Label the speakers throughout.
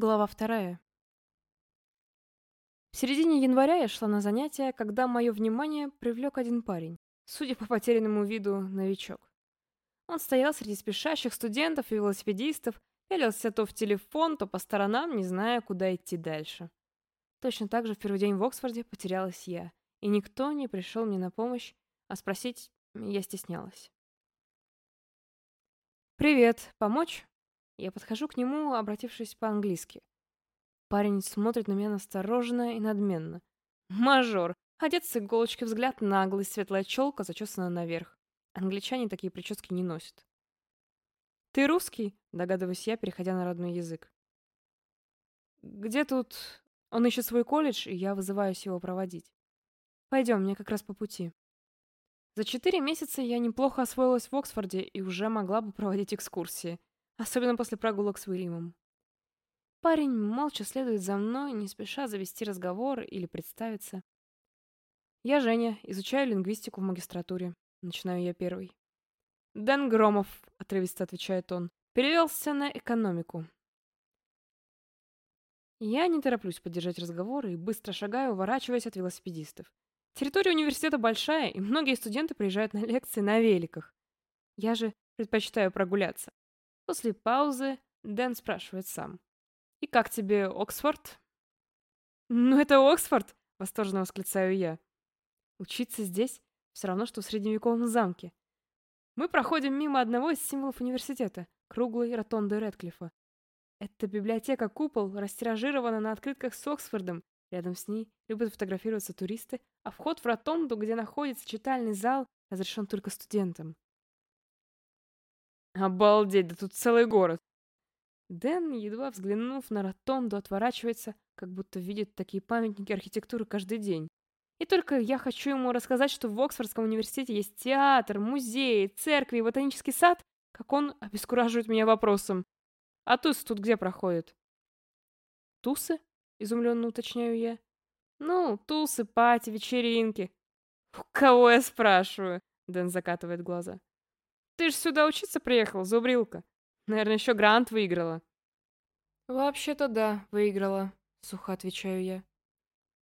Speaker 1: Глава вторая. В середине января я шла на занятия, когда мое внимание привлек один парень. Судя по потерянному виду, новичок. Он стоял среди спешащих студентов и велосипедистов, пялился то в телефон, то по сторонам, не зная, куда идти дальше. Точно так же в первый день в Оксфорде потерялась я, и никто не пришел мне на помощь, а спросить я стеснялась. «Привет, помочь?» Я подхожу к нему, обратившись по-английски. Парень смотрит на меня настороженно и надменно. Мажор. Одет с иголочки, взгляд наглый, светлая челка зачесана наверх. Англичане такие прически не носят. «Ты русский?» — догадываюсь я, переходя на родной язык. «Где тут...» Он ищет свой колледж, и я вызываюсь его проводить. «Пойдем, мне как раз по пути». За четыре месяца я неплохо освоилась в Оксфорде и уже могла бы проводить экскурсии. Особенно после прогулок с Уильямом. Парень молча следует за мной, не спеша завести разговор или представиться. Я Женя, изучаю лингвистику в магистратуре. Начинаю я первый. «Дэн Громов», — отрывисто отвечает он, — перевелся на экономику. Я не тороплюсь поддержать разговор и быстро шагаю, уворачиваясь от велосипедистов. Территория университета большая, и многие студенты приезжают на лекции на великах. Я же предпочитаю прогуляться. После паузы Дэн спрашивает сам. «И как тебе Оксфорд?» «Ну это Оксфорд!» — восторженно восклицаю я. Учиться здесь все равно, что в средневековом замке. Мы проходим мимо одного из символов университета — круглой ротонды Редклифа. Эта библиотека-купол растиражирована на открытках с Оксфордом. Рядом с ней любят фотографироваться туристы, а вход в ротонду, где находится читальный зал, разрешен только студентам. Обалдеть, да тут целый город. Дэн, едва взглянув на ротонду, отворачивается, как будто видит такие памятники архитектуры каждый день. И только я хочу ему рассказать, что в Оксфордском университете есть театр, музей, церкви и ботанический сад, как он обескураживает меня вопросом. А тусы тут где проходят? Тусы? Изумленно уточняю я. Ну, тусы, пати, вечеринки. У кого я спрашиваю? Дэн закатывает глаза. Ты же сюда учиться приехал, зубрилка. Наверное, еще грант выиграла. Вообще-то да, выиграла, сухо отвечаю я.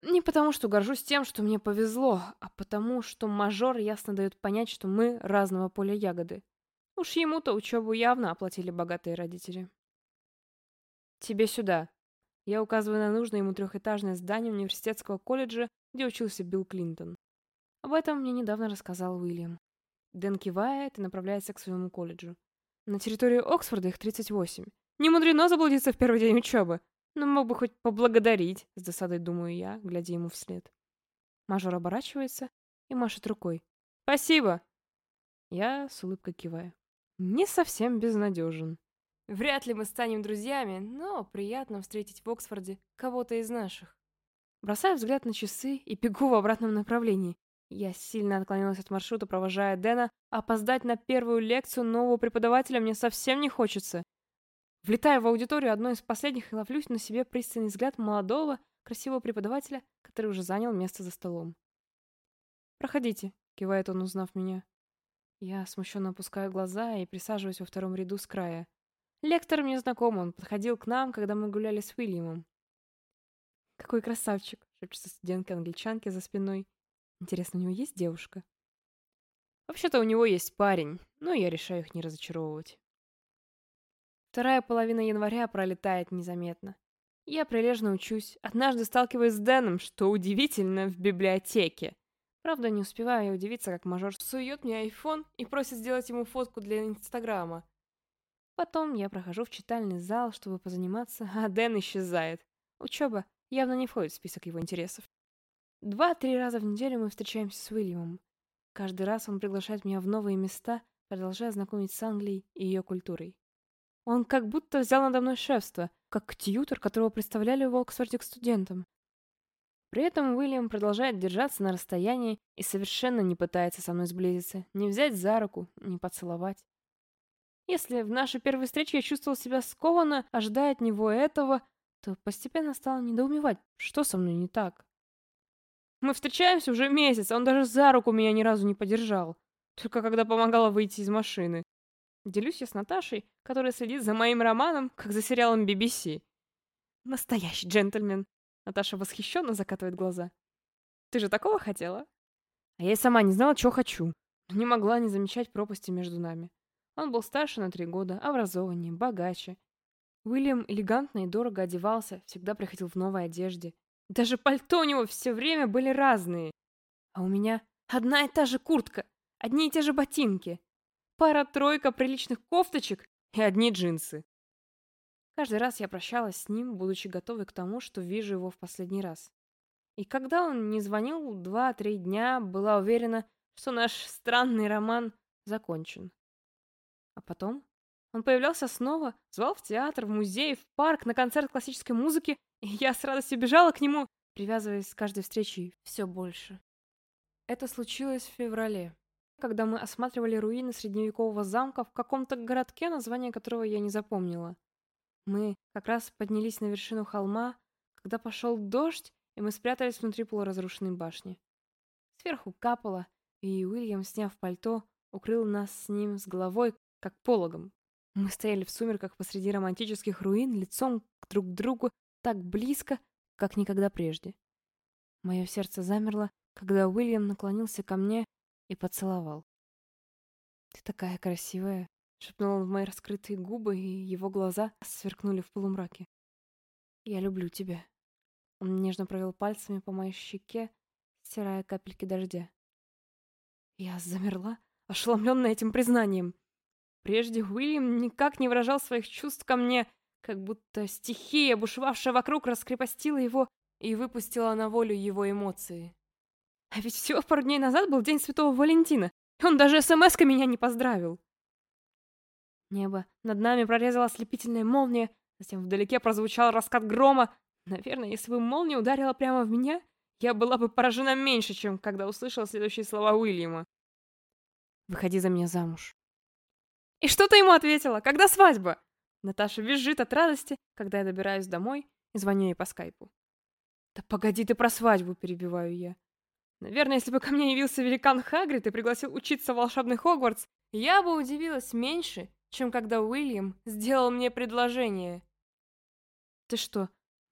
Speaker 1: Не потому, что горжусь тем, что мне повезло, а потому, что мажор ясно дает понять, что мы разного поля ягоды. Уж ему-то учебу явно оплатили богатые родители. Тебе сюда. Я указываю на нужное ему трехэтажное здание университетского колледжа, где учился Билл Клинтон. Об этом мне недавно рассказал Уильям. Дэн кивает и направляется к своему колледжу. На территории Оксфорда их 38. Не мудрено заблудиться в первый день учебы. Но мог бы хоть поблагодарить, с досадой думаю я, глядя ему вслед. Мажор оборачивается и машет рукой. «Спасибо!» Я с улыбкой киваю. Не совсем безнадежен. Вряд ли мы станем друзьями, но приятно встретить в Оксфорде кого-то из наших. Бросаю взгляд на часы и бегу в обратном направлении. Я сильно отклонилась от маршрута, провожая Дэна. Опоздать на первую лекцию нового преподавателя мне совсем не хочется. Влетаю в аудиторию одной из последних и ловлюсь на себе пристальный взгляд молодого, красивого преподавателя, который уже занял место за столом. «Проходите», — кивает он, узнав меня. Я смущенно опускаю глаза и присаживаюсь во втором ряду с края. Лектор мне знаком, он подходил к нам, когда мы гуляли с Уильямом. «Какой красавчик!» — шепчется студентка-англичанки за спиной. Интересно, у него есть девушка? Вообще-то у него есть парень, но я решаю их не разочаровывать. Вторая половина января пролетает незаметно. Я прилежно учусь, однажды сталкиваюсь с Дэном, что удивительно, в библиотеке. Правда, не успеваю я удивиться, как мажор сует мне айфон и просит сделать ему фотку для инстаграма. Потом я прохожу в читальный зал, чтобы позаниматься, а Дэн исчезает. Учеба явно не входит в список его интересов. Два-три раза в неделю мы встречаемся с Уильямом. Каждый раз он приглашает меня в новые места, продолжая знакомить с Англией и ее культурой. Он как будто взял надо мной шефство, как тьютер, которого представляли в Оксфорде к студентам. При этом Уильям продолжает держаться на расстоянии и совершенно не пытается со мной сблизиться, не взять за руку, не поцеловать. Если в нашей первой встрече я чувствовал себя скованно, ожидая от него этого, то постепенно стал недоумевать, что со мной не так. Мы встречаемся уже месяц, а он даже за руку меня ни разу не подержал. Только когда помогала выйти из машины. Делюсь я с Наташей, которая следит за моим романом, как за сериалом BBC. Настоящий джентльмен. Наташа восхищенно закатывает глаза. Ты же такого хотела? А я и сама не знала, чего хочу. Не могла не замечать пропасти между нами. Он был старше на три года, образованнее, богаче. Уильям элегантно и дорого одевался, всегда приходил в новой одежде. Даже пальто у него все время были разные. А у меня одна и та же куртка, одни и те же ботинки, пара-тройка приличных кофточек и одни джинсы. Каждый раз я прощалась с ним, будучи готовой к тому, что вижу его в последний раз. И когда он не звонил два-три дня, была уверена, что наш странный роман закончен. А потом он появлялся снова, звал в театр, в музей, в парк, на концерт классической музыки, я с радостью бежала к нему, привязываясь с каждой встречей все больше. Это случилось в феврале, когда мы осматривали руины средневекового замка в каком-то городке, название которого я не запомнила. Мы как раз поднялись на вершину холма, когда пошел дождь, и мы спрятались внутри полуразрушенной башни. Сверху капало, и Уильям, сняв пальто, укрыл нас с ним с головой, как пологом. Мы стояли в сумерках посреди романтических руин, лицом друг к другу, так близко, как никогда прежде. Мое сердце замерло, когда Уильям наклонился ко мне и поцеловал. «Ты такая красивая», Шепнул он в мои раскрытые губы, и его глаза сверкнули в полумраке. «Я люблю тебя». Он нежно провел пальцами по моей щеке, стирая капельки дождя. Я замерла, ошеломленная этим признанием. Прежде Уильям никак не выражал своих чувств ко мне, как будто стихия, бушевавшая вокруг, раскрепостила его и выпустила на волю его эмоции. А ведь всего пару дней назад был День Святого Валентина, и он даже смс меня не поздравил. Небо над нами прорезала ослепительная молния, затем вдалеке прозвучал раскат грома. Наверное, если бы молния ударила прямо в меня, я была бы поражена меньше, чем когда услышала следующие слова Уильяма. «Выходи за меня замуж». «И что ты ему ответила? Когда свадьба?» Наташа визжит от радости, когда я добираюсь домой и звоню ей по скайпу. «Да погоди ты про свадьбу», — перебиваю я. Наверное, если бы ко мне явился великан Хагрид и пригласил учиться в волшебный Хогвартс, я бы удивилась меньше, чем когда Уильям сделал мне предложение. «Ты что,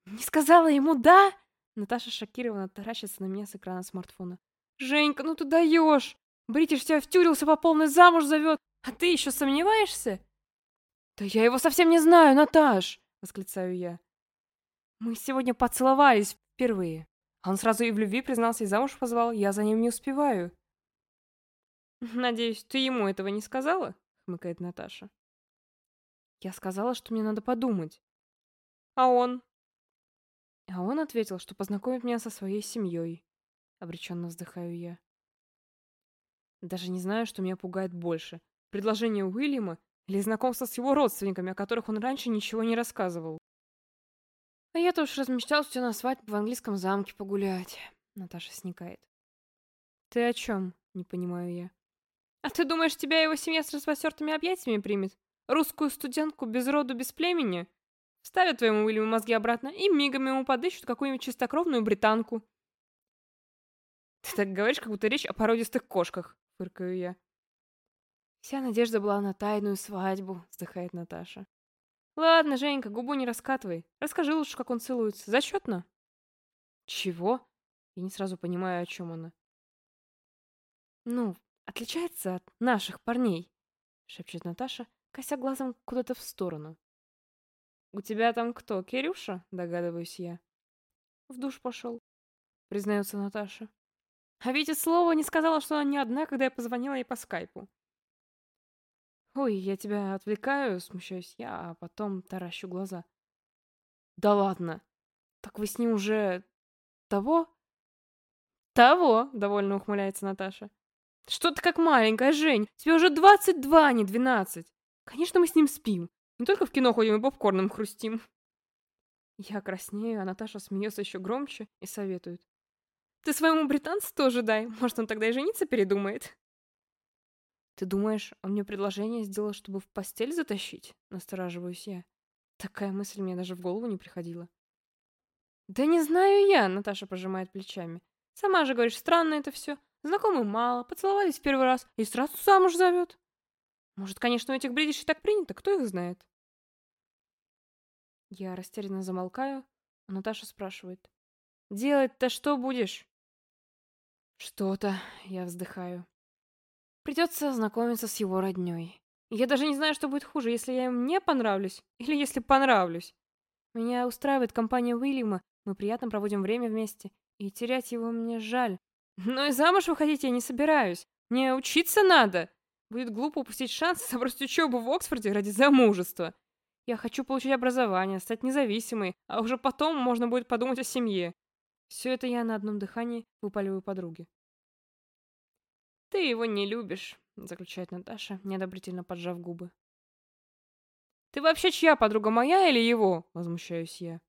Speaker 1: не сказала ему «да»?» Наташа шокированно таращится на меня с экрана смартфона. «Женька, ну ты даешь! Бритиш тебя втюрился по полной замуж зовет, а ты еще сомневаешься?» «Да я его совсем не знаю, Наташ!» — восклицаю я. «Мы сегодня поцеловались впервые. А он сразу и в любви признался и замуж позвал, я за ним не успеваю». «Надеюсь, ты ему этого не сказала?» хмыкает Наташа. Я сказала, что мне надо подумать. А он? А он ответил, что познакомит меня со своей семьей. Обреченно вздыхаю я. Даже не знаю, что меня пугает больше. Предложение Уильяма или знакомство с его родственниками, о которых он раньше ничего не рассказывал. А я-то уж размечтался на свадьбу в английском замке погулять. Наташа сникает. Ты о чем? Не понимаю я. А ты думаешь, тебя его семья с распростертыми объятиями примет? Русскую студентку без роду, без племени? Ставят твоему Уильяму мозги обратно и мигом ему подыщут какую-нибудь чистокровную британку. Ты так говоришь, как будто речь о породистых кошках, фыркаю я. Вся надежда была на тайную свадьбу, вздыхает Наташа. Ладно, Женька, губу не раскатывай. Расскажи лучше, как он целуется. Зачетно? Чего? Я не сразу понимаю, о чем она. Ну, отличается от наших парней», — шепчет Наташа, кося глазом куда-то в сторону. «У тебя там кто, Кирюша?» — догадываюсь я. «В душ пошел», — признается Наташа. А ведь и слова не сказала, что она не одна, когда я позвонила ей по скайпу. «Ой, я тебя отвлекаю», — смущаюсь я, а потом таращу глаза. «Да ладно! Так вы с ним уже... того?» «Того!» — довольно ухмыляется Наташа. Что ты как маленькая, Жень? Тебе уже 22, а не 12. Конечно, мы с ним спим. Не только в кино ходим и попкорном хрустим. Я краснею, а Наташа смеется еще громче и советует. Ты своему британцу тоже дай. Может, он тогда и жениться передумает. Ты думаешь, он мне предложение сделал, чтобы в постель затащить? Настораживаюсь я. Такая мысль мне даже в голову не приходила. Да не знаю я, Наташа пожимает плечами. Сама же говоришь, странно это все. Знакомы мало, поцеловались в первый раз и сразу замуж зовет. Может, конечно, у этих бредишей так принято, кто их знает. Я растерянно замолкаю, а Наташа спрашивает. «Делать-то что будешь?» «Что-то», — я вздыхаю. «Придется знакомиться с его роднёй. Я даже не знаю, что будет хуже, если я им не понравлюсь или если понравлюсь. Меня устраивает компания Уильяма, мы приятно проводим время вместе, и терять его мне жаль. Но и замуж выходить я не собираюсь. Мне учиться надо. Будет глупо упустить шанс забросить учебу в Оксфорде ради замужества. Я хочу получить образование, стать независимой, а уже потом можно будет подумать о семье. Все это я на одном дыхании выпаливаю подруге. «Ты его не любишь», — заключает Наташа, неодобрительно поджав губы. «Ты вообще чья подруга, моя или его?» — возмущаюсь я.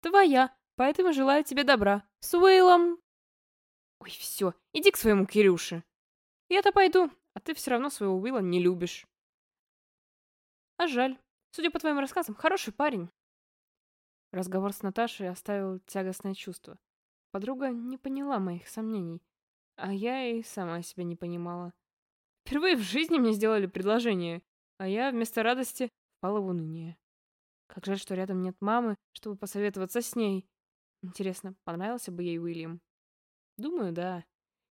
Speaker 1: «Твоя, поэтому желаю тебе добра. С Уэйлом!» «Ой, все, иди к своему Кирюше!» «Я-то пойду, а ты все равно своего Уилла не любишь». «А жаль. Судя по твоим рассказам, хороший парень». Разговор с Наташей оставил тягостное чувство. Подруга не поняла моих сомнений, а я и сама себя не понимала. Впервые в жизни мне сделали предложение, а я вместо радости впала в уныние. Как жаль, что рядом нет мамы, чтобы посоветоваться с ней. Интересно, понравился бы ей Уильям? Думаю, да.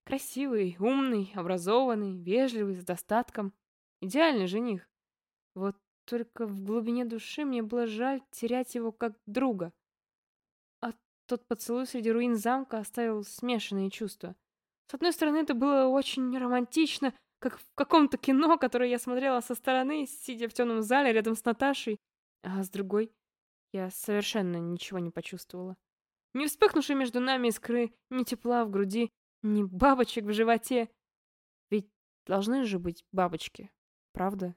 Speaker 1: Красивый, умный, образованный, вежливый, с достатком. Идеальный жених. Вот только в глубине души мне было жаль терять его как друга. А тот поцелуй среди руин замка оставил смешанные чувства. С одной стороны, это было очень романтично, как в каком-то кино, которое я смотрела со стороны, сидя в темном зале рядом с Наташей. А с другой, я совершенно ничего не почувствовала. Ни вспыхнувшей между нами искры, ни тепла в груди, ни бабочек в животе. Ведь должны же быть бабочки, правда?